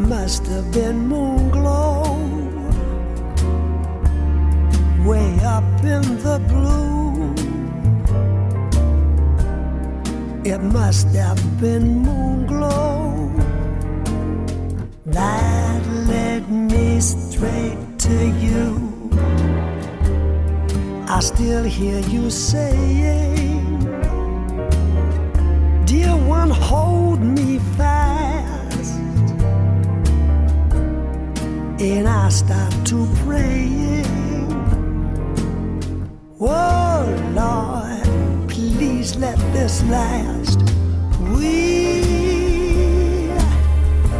must have been moon glow way up in the blue. It must have been moon glow that led me straight to you. I still hear you saying, Dear one, hold me stop to praying, Oh Lord, please let this last. We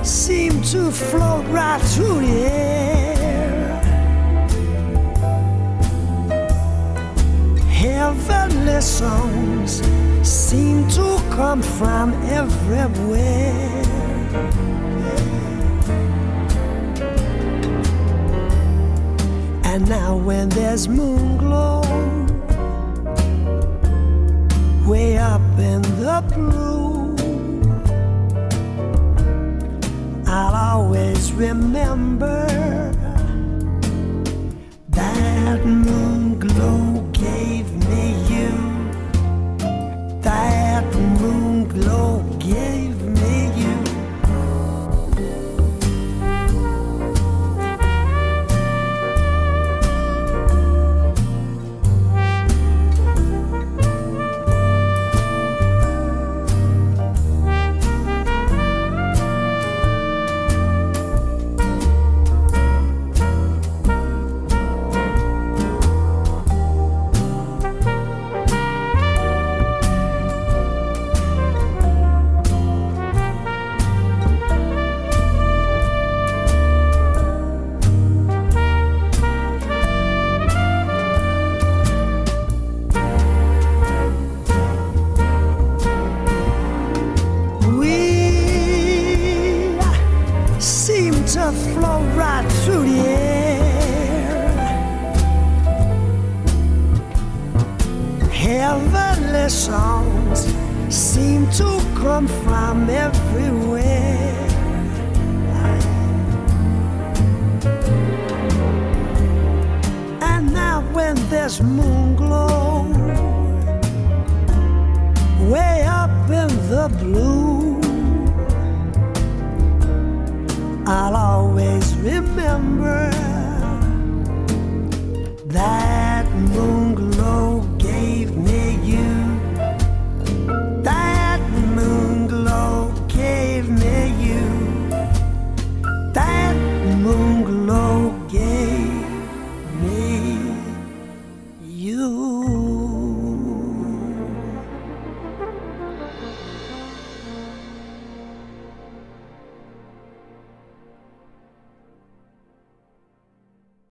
seem to float right through the air. Heavenly songs seem to come from everywhere. And now, when there's moon glow, way up in the blue, I'll always remember that moon Heavenly songs seem to come from everywhere. And now, when there's moon glow, way up in the blue. I'll you.